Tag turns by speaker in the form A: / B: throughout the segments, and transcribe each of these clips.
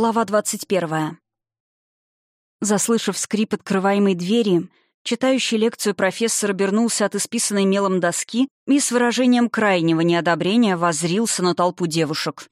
A: Глава 21. Заслышав скрип открываемой двери, читающий лекцию профессор обернулся от исписанной мелом доски и с выражением крайнего неодобрения воззрился на толпу девушек.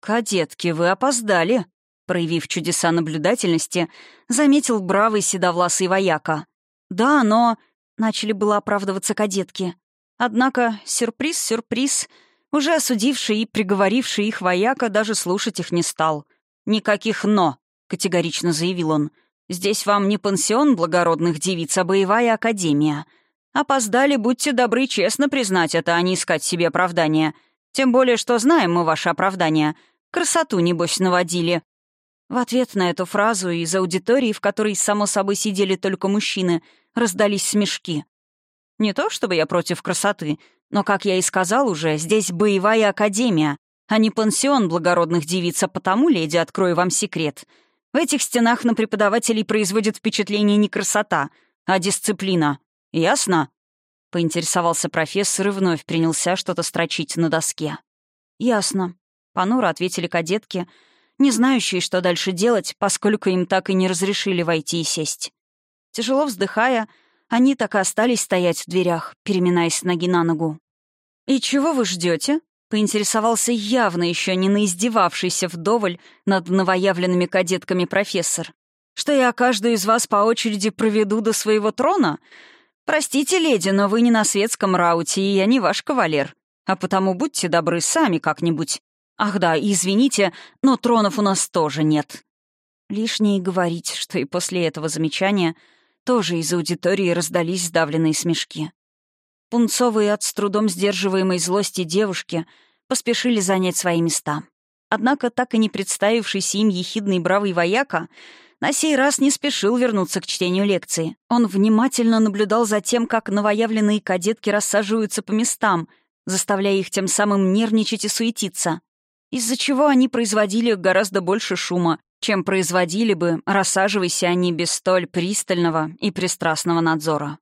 A: «Кадетки, вы опоздали», — проявив чудеса наблюдательности, заметил бравый седовласый вояка. «Да, но...» — начали было оправдываться кадетки. Однако, сюрприз-сюрприз, уже осудивший и приговоривший их вояка даже слушать их не стал — «Никаких «но», — категорично заявил он. «Здесь вам не пансион благородных девиц, а боевая академия. Опоздали, будьте добры честно признать это, а не искать себе оправдания. Тем более, что знаем мы ваше оправдание. Красоту, небось, наводили». В ответ на эту фразу из аудитории, в которой, само собой, сидели только мужчины, раздались смешки. Не то чтобы я против красоты, но, как я и сказал уже, здесь боевая академия, а не пансион благородных девиц, а потому, леди, открою вам секрет. В этих стенах на преподавателей производит впечатление не красота, а дисциплина. Ясно?» Поинтересовался профессор и вновь принялся что-то строчить на доске. «Ясно», — понуро ответили кадетки, не знающие, что дальше делать, поскольку им так и не разрешили войти и сесть. Тяжело вздыхая, они так и остались стоять в дверях, переминаясь с ноги на ногу. «И чего вы ждете? Поинтересовался явно еще не наиздевавшийся вдоволь над новоявленными кадетками профессор. «Что я каждую из вас по очереди проведу до своего трона? Простите, леди, но вы не на светском рауте, и я не ваш кавалер. А потому будьте добры сами как-нибудь. Ах да, извините, но тронов у нас тоже нет». Лишнее говорить, что и после этого замечания тоже из аудитории раздались сдавленные смешки. Пунцовые от с трудом сдерживаемой злости девушки поспешили занять свои места. Однако так и не представившийся им ехидный бравый вояка на сей раз не спешил вернуться к чтению лекции. Он внимательно наблюдал за тем, как новоявленные кадетки рассаживаются по местам, заставляя их тем самым нервничать и суетиться, из-за чего они производили гораздо больше шума, чем производили бы, рассаживаясь они без столь пристального и пристрастного надзора.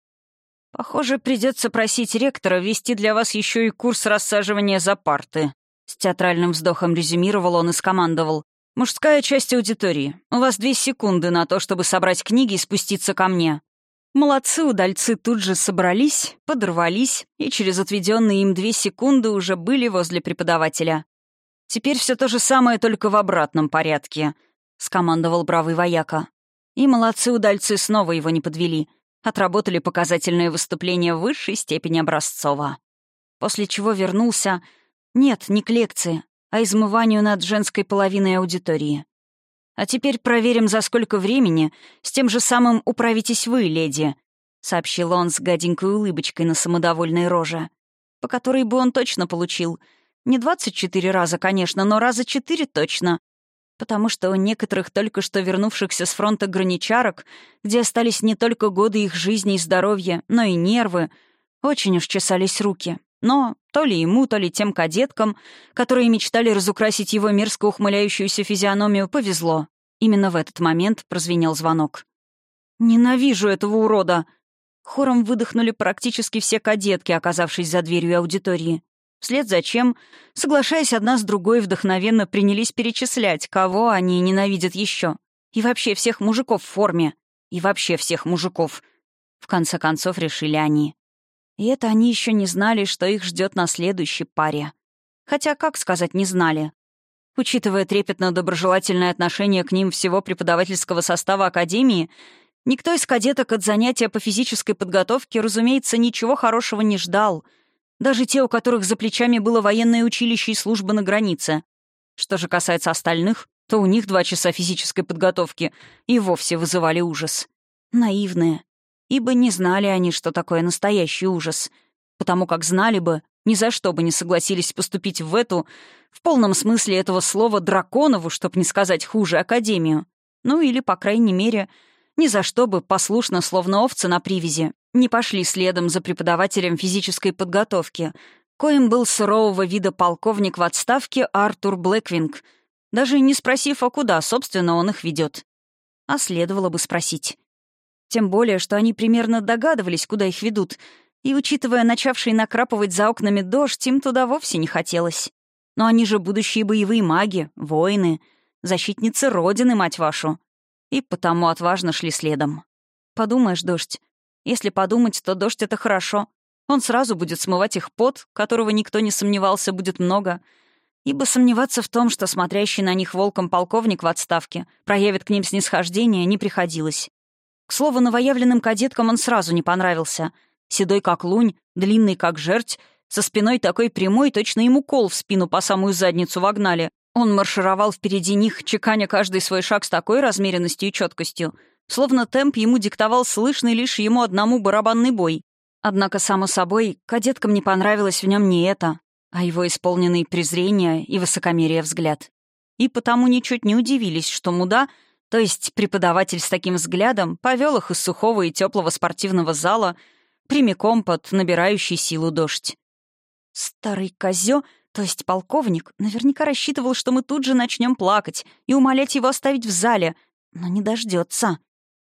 A: «Похоже, придется просить ректора вести для вас еще и курс рассаживания за парты». С театральным вздохом резюмировал он и скомандовал. «Мужская часть аудитории. У вас две секунды на то, чтобы собрать книги и спуститься ко мне». Молодцы удальцы тут же собрались, подорвались, и через отведенные им две секунды уже были возле преподавателя. «Теперь все то же самое, только в обратном порядке», — скомандовал бравый вояка. И молодцы удальцы снова его не подвели — отработали показательное выступление в высшей степени образцово. После чего вернулся... Нет, не к лекции, а измыванию над женской половиной аудитории. «А теперь проверим, за сколько времени с тем же самым управитесь вы, леди», — сообщил он с гаденькой улыбочкой на самодовольной роже, по которой бы он точно получил. Не 24 раза, конечно, но раза четыре точно, потому что у некоторых только что вернувшихся с фронта граничарок, где остались не только годы их жизни и здоровья, но и нервы, очень уж чесались руки. Но то ли ему, то ли тем кадеткам, которые мечтали разукрасить его мерзко ухмыляющуюся физиономию, повезло. Именно в этот момент прозвенел звонок. «Ненавижу этого урода!» Хором выдохнули практически все кадетки, оказавшись за дверью аудитории. Вслед за чем, соглашаясь одна с другой, вдохновенно принялись перечислять, кого они ненавидят еще. И вообще всех мужиков в форме. И вообще всех мужиков. В конце концов, решили они. И это они еще не знали, что их ждет на следующей паре. Хотя, как сказать, не знали. Учитывая трепетно-доброжелательное отношение к ним всего преподавательского состава Академии, никто из кадеток от занятия по физической подготовке, разумеется, ничего хорошего не ждал — даже те, у которых за плечами было военное училище и служба на границе. Что же касается остальных, то у них два часа физической подготовки и вовсе вызывали ужас. Наивные. Ибо не знали они, что такое настоящий ужас. Потому как знали бы, ни за что бы не согласились поступить в эту, в полном смысле этого слова, драконову, чтоб не сказать хуже, академию. Ну или, по крайней мере, ни за что бы, послушно, словно овцы на привязи, не пошли следом за преподавателем физической подготовки, коим был сурового вида полковник в отставке Артур Блэквинг, даже не спросив, а куда, собственно, он их ведет. А следовало бы спросить. Тем более, что они примерно догадывались, куда их ведут, и, учитывая начавший накрапывать за окнами дождь, им туда вовсе не хотелось. Но они же будущие боевые маги, воины. защитницы Родины, мать вашу. И потому отважно шли следом. Подумаешь, дождь. Если подумать, то дождь — это хорошо. Он сразу будет смывать их пот, которого никто не сомневался, будет много. Ибо сомневаться в том, что смотрящий на них волком полковник в отставке проявит к ним снисхождение, не приходилось. К слову, новоявленным кадеткам он сразу не понравился. Седой как лунь, длинный как жерть, со спиной такой прямой, точно ему кол в спину по самую задницу вогнали. Он маршировал впереди них, чеканя каждый свой шаг с такой размеренностью и четкостью, словно темп ему диктовал слышный лишь ему одному барабанный бой. Однако, само собой, кадеткам не понравилось в нем не это, а его исполненный презрения и высокомерия взгляд. И потому ничуть не удивились, что муда, то есть преподаватель с таким взглядом, повел их из сухого и теплого спортивного зала прямиком под набирающий силу дождь. Старый козё, то есть полковник, наверняка рассчитывал, что мы тут же начнем плакать и умолять его оставить в зале, но не дождется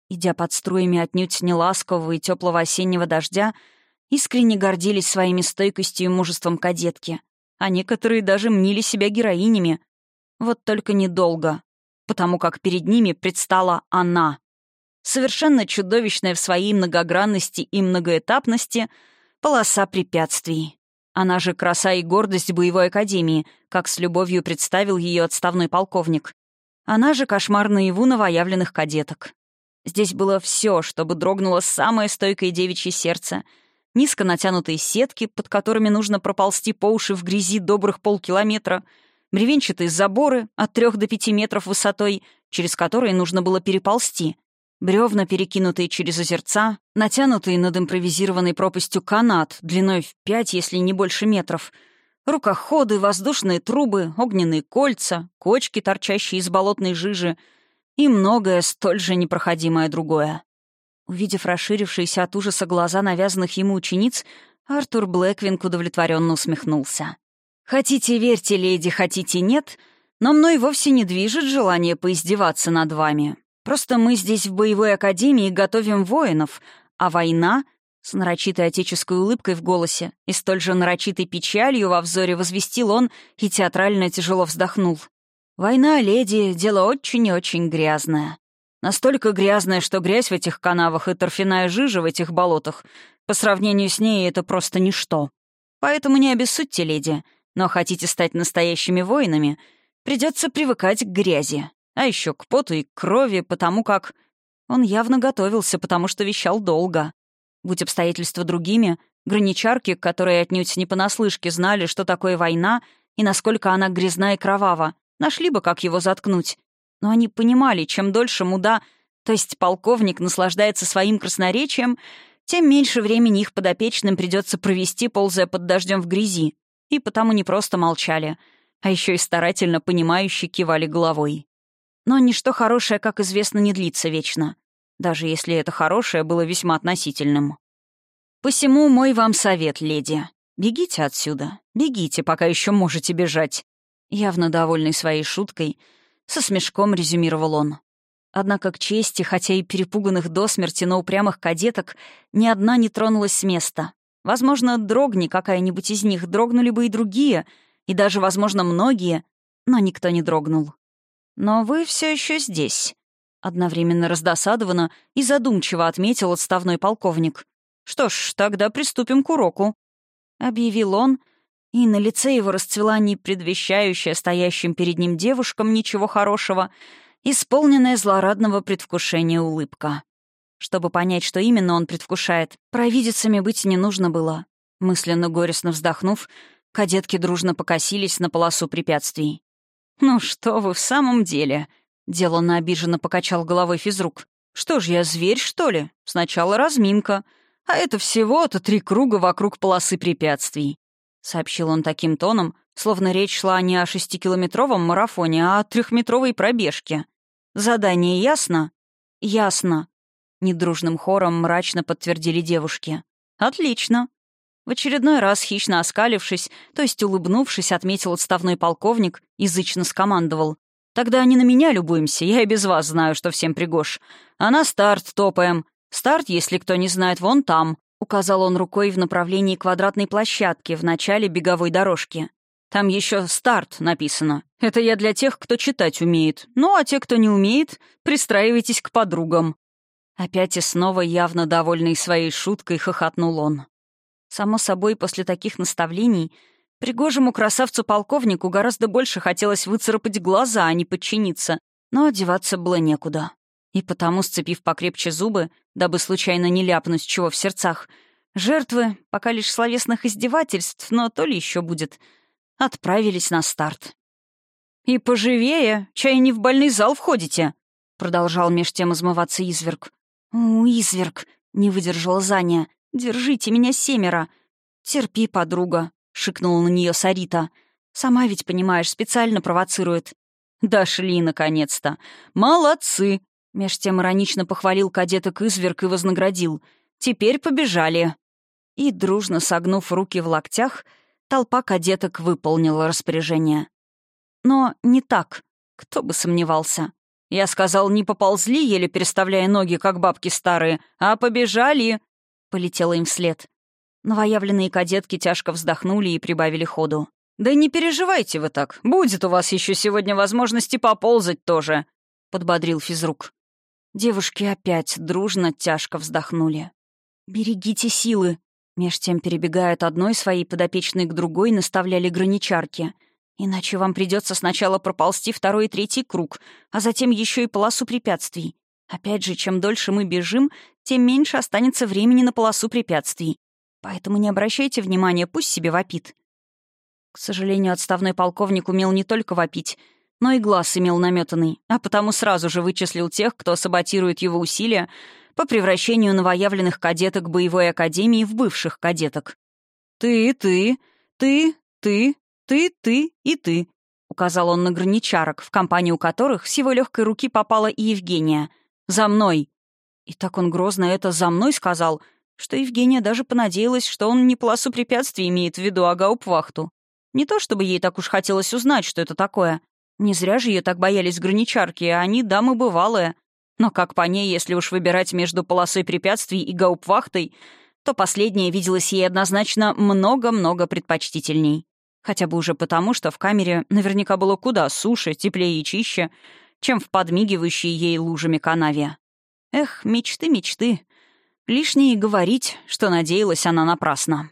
A: идя под струями отнюдь неласкового и теплого осеннего дождя, искренне гордились своими стойкостью и мужеством кадетки, а некоторые даже мнили себя героинями. Вот только недолго, потому как перед ними предстала она. Совершенно чудовищная в своей многогранности и многоэтапности полоса препятствий. Она же краса и гордость боевой академии, как с любовью представил ее отставной полковник. Она же кошмар наяву новоявленных кадеток. Здесь было все, чтобы дрогнуло самое стойкое девичье сердце. Низко натянутые сетки, под которыми нужно проползти по уши в грязи добрых полкилометра, бревенчатые заборы от трех до пяти метров высотой, через которые нужно было переползти, бревна, перекинутые через озерца, натянутые над импровизированной пропастью канат длиной в пять, если не больше метров, рукоходы, воздушные трубы, огненные кольца, кочки, торчащие из болотной жижи — и многое столь же непроходимое другое. Увидев расширившиеся от ужаса глаза навязанных ему учениц, Артур Блэквинг удовлетворенно усмехнулся. «Хотите, верьте, леди, хотите, нет, но мной вовсе не движет желание поиздеваться над вами. Просто мы здесь в боевой академии готовим воинов, а война — с нарочитой отеческой улыбкой в голосе и столь же нарочитой печалью во взоре возвестил он и театрально тяжело вздохнул. Война, леди, дело очень и очень грязное. Настолько грязное, что грязь в этих канавах и торфяная жижа в этих болотах по сравнению с ней это просто ничто. Поэтому не обессудьте, леди, но хотите стать настоящими воинами, придется привыкать к грязи, а еще к поту и к крови, потому как... Он явно готовился, потому что вещал долго. Будь обстоятельства другими, граничарки, которые отнюдь не понаслышке знали, что такое война и насколько она грязна и кровава, Нашли бы, как его заткнуть. Но они понимали, чем дольше муда, то есть полковник, наслаждается своим красноречием, тем меньше времени их подопечным придется провести, ползая под дождем в грязи. И потому не просто молчали, а еще и старательно понимающе кивали головой. Но ничто хорошее, как известно, не длится вечно, даже если это хорошее было весьма относительным. Посему мой вам совет, леди. Бегите отсюда. Бегите, пока еще можете бежать. Явно довольный своей шуткой, со смешком резюмировал он. Однако к чести, хотя и перепуганных до смерти, но упрямых кадеток, ни одна не тронулась с места. Возможно, дрогни какая-нибудь из них, дрогнули бы и другие, и даже, возможно, многие, но никто не дрогнул. «Но вы все еще здесь», — одновременно раздосадованно и задумчиво отметил отставной полковник. «Что ж, тогда приступим к уроку», — объявил он, — и на лице его расцвела не предвещающая стоящим перед ним девушкам ничего хорошего, исполненная злорадного предвкушения улыбка. Чтобы понять, что именно он предвкушает, провидицами быть не нужно было. Мысленно горестно вздохнув, кадетки дружно покосились на полосу препятствий. «Ну что вы в самом деле?» — деланно обиженно покачал головой физрук. «Что ж я, зверь, что ли? Сначала разминка, а это всего-то три круга вокруг полосы препятствий сообщил он таким тоном, словно речь шла не о шестикилометровом марафоне, а о трехметровой пробежке. «Задание ясно?» «Ясно», — недружным хором мрачно подтвердили девушки. «Отлично». В очередной раз, хищно оскалившись, то есть улыбнувшись, отметил отставной полковник, язычно скомандовал. «Тогда не на меня любуемся, я и без вас знаю, что всем пригож. А на старт топаем. Старт, если кто не знает, вон там. — указал он рукой в направлении квадратной площадки в начале беговой дорожки. Там еще «старт» написано. Это я для тех, кто читать умеет. Ну, а те, кто не умеет, пристраивайтесь к подругам». Опять и снова явно довольный своей шуткой хохотнул он. Само собой, после таких наставлений пригожему красавцу-полковнику гораздо больше хотелось выцарапать глаза, а не подчиниться, но одеваться было некуда. И потому, сцепив покрепче зубы, дабы случайно не ляпнуть чего в сердцах, жертвы, пока лишь словесных издевательств, но то ли еще будет, отправились на старт. «И поживее, чай не в больный зал входите», — продолжал меж тем измываться изверг. «У, изверг», — не выдержала Заня, — «держите меня семеро». «Терпи, подруга», — шикнула на нее Сарита. «Сама ведь, понимаешь, специально провоцирует». «Дошли, наконец-то! Молодцы!» Меж тем иронично похвалил кадеток изверг и вознаградил. «Теперь побежали!» И, дружно согнув руки в локтях, толпа кадеток выполнила распоряжение. Но не так. Кто бы сомневался. Я сказал, не поползли, еле переставляя ноги, как бабки старые, а побежали. Полетела им вслед. Новоявленные кадетки тяжко вздохнули и прибавили ходу. «Да не переживайте вы так. Будет у вас еще сегодня возможности поползать тоже», — подбодрил физрук. Девушки опять дружно тяжко вздохнули. «Берегите силы!» Меж тем, перебегая от одной своей подопечной к другой, наставляли граничарки. «Иначе вам придется сначала проползти второй и третий круг, а затем еще и полосу препятствий. Опять же, чем дольше мы бежим, тем меньше останется времени на полосу препятствий. Поэтому не обращайте внимания, пусть себе вопит». К сожалению, отставной полковник умел не только вопить — но и глаз имел наметанный, а потому сразу же вычислил тех, кто саботирует его усилия по превращению новоявленных кадеток боевой академии в бывших кадеток. «Ты, ты, ты, ты, ты, ты и ты», — указал он на граничарок, в компанию которых с его легкой руки попала и Евгения. «За мной!» И так он грозно это «за мной» сказал, что Евгения даже понадеялась, что он не полосу препятствий имеет в виду, а гауптвахту. Не то чтобы ей так уж хотелось узнать, что это такое — не зря же ее так боялись граничарки, а они дамы бывалые. Но как по ней, если уж выбирать между полосой препятствий и гаупвахтой, то последняя виделась ей однозначно много-много предпочтительней. Хотя бы уже потому, что в камере наверняка было куда суше, теплее и чище, чем в подмигивающей ей лужами канаве. Эх, мечты, мечты. Лишнее говорить, что надеялась она напрасно.